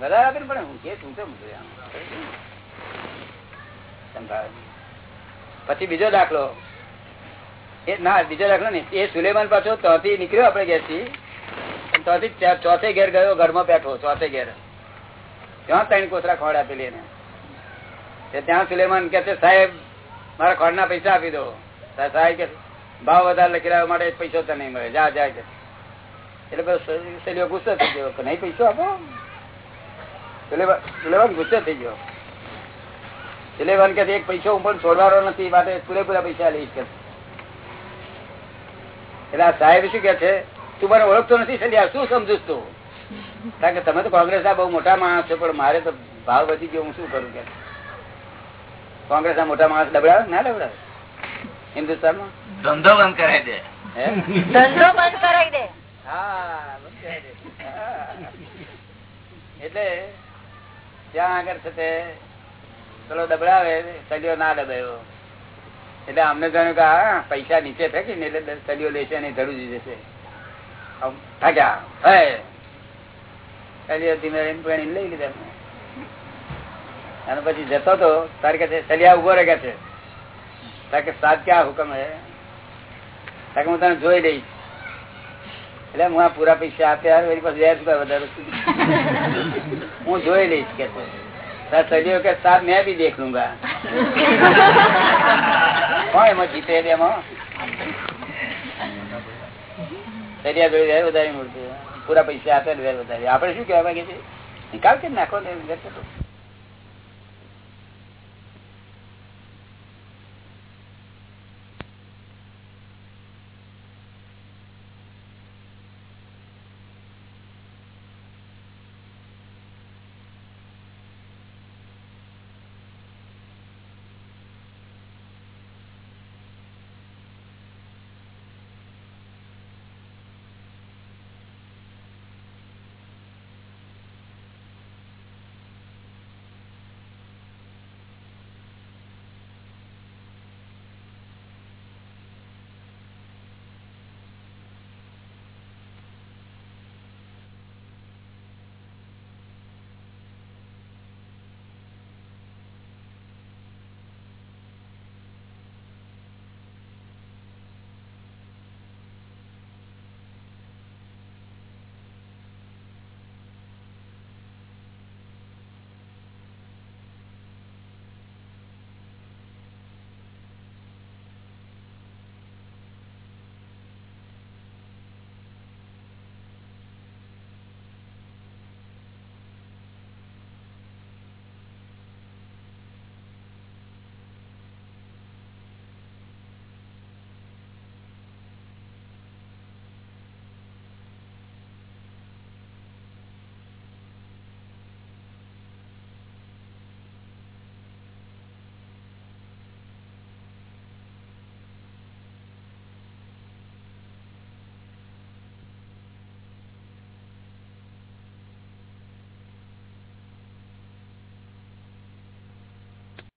વધારે આપીને પણ હું કે શું. સંભાળ. પછી બીજો દાખલો. એ ના, બીજો દાખલો ને એ સુલેમાન પાછો ત્યાંથી નીકળ્યો આપડે ઘેરથી. થી ત્યાંથી ચોથે ઘેર ગયો, ઘરમાં બેઠો, ચોથે ઘેર. ત્યાં ત્રણ કોથરા ખોડ આપેલી એને. ત્યાં સુલેમાન કે છે, સાહેબ, મારા ખોડના પૈસા આપી દો. સાહેબ કે ભાવ વધારે લખી રહ્યા માટે પૈસો તો નહીં મળે. જા જા કે એટલે સહેલીઓ ગુસ્સો થઈ ગયો કે નહીં પૈસો આપો? સુલેમાન ગુસ્સે થઈ ગયો. સુલેમાન કે એક પૈસો હું પણ છોડવાનો નથી માટે પૂરેપૂરા પૈસા લઈશ કે એટલે આ સાહેબ શું કે છે? તું મને ઓળખતો નથી સલિયા શું સમજુ તું? કારણ કે તમે તો કોંગ્રેસ ના બહુ મોટા માણસ છો પણ મારે તો ભાવ વધી ગયો હું શું કરું કે? કોંગ્રેસ ના મોટા માણસ ડબડાવે ના ડબડાવે હિન્દુસ્તાનમાં? ધંધો બંધ કરાવી દે. ધંધો બંધ કરાવી દે. હા બસ કહી દે. હા. એટલે ત્યાં આગળ છે તે પેલો દબડાવે સલિયો ના દબાયો. એટલે અમને જાણ્યું કે હા, પૈસા નીચે ફેંકી ને એટલે સલિયો લેશે ને ધરું જશે. લઈ લીધા અને પછી જતો તો તારે કે સલિયા ઊભો રહે છે? તારે કે સાત હુકમ હે? હું તને જોઈ લઈશ એટલે હું આ પૂરા પૈસા આપ્યા એની પાસે રૂપિયા વધારે હું જોઈ લઈશ કે તાર કે મેં બી દેખ લુંગા. કોણ એમાં જીતે એમાં? સરિયા વ્યાજ વધારે મળતું પૂરા પૈસા આપે વેર વધારે. આપડે શું કહેવા માંગે છે નિકાલ નાખો ને.